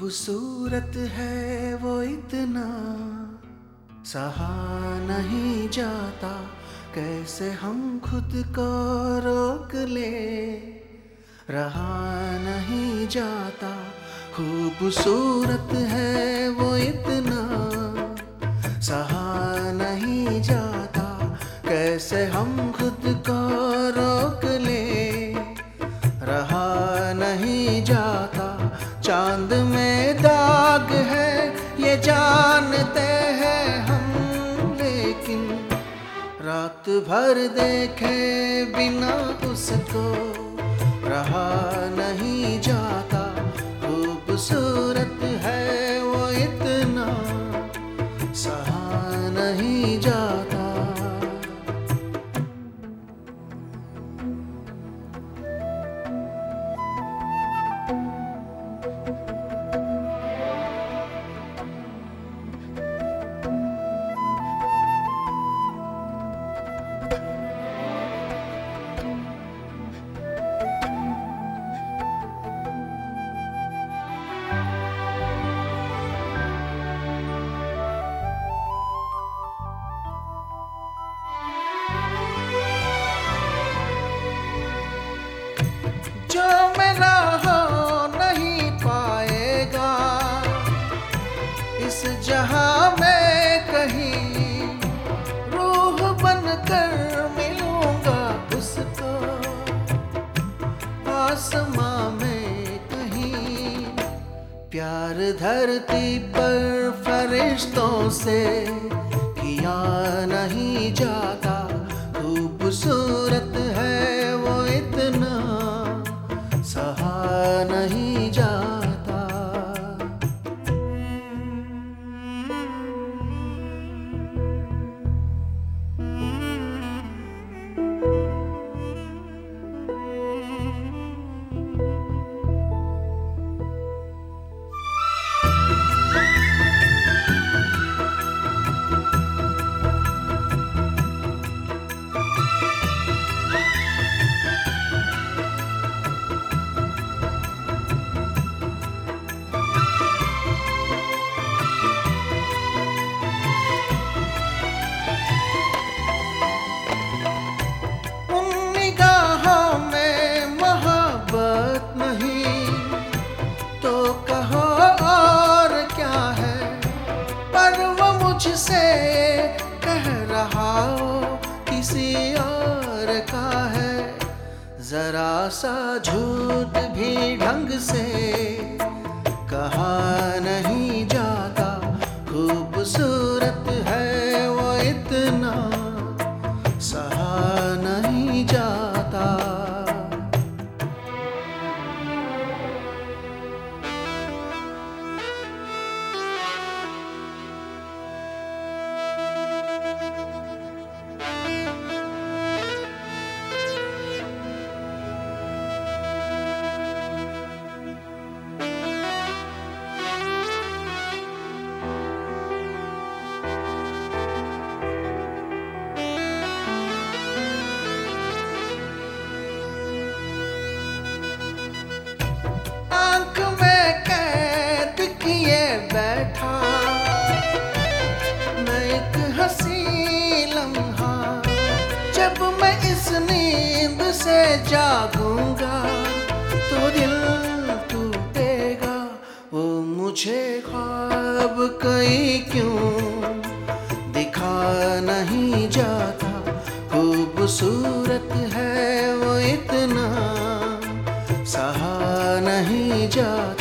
खूबसूरत है वो इतना, सहा नहीं जाता। कैसे हम खुद को रोक ले? रहा नहीं जाता। खूबसूरत है वो इतना, सहा नहीं जाता। कैसे हम खुद को रोक ले? रहा नहीं जाता। चाँद में जानते हैं हम लेकिन रात भर देखे बिना उसको रहा नहीं जाता। खूबसूरत बनकर मिलूँगा आसमां में कहीं प्यार धरती पर फरिश्तों से किया नहीं जाता। खूबसूरत है वो इतना। सहा मुझसे कह रहा हो किसी और का है। जरा सा झूठ भी ढंग से जागूँगा तो दिल टूटेगा। वो मुझे ख्वाब कई क्यों दिखा नहीं जाता? खूबसूरत है वो इतना, सहा नहीं जाता।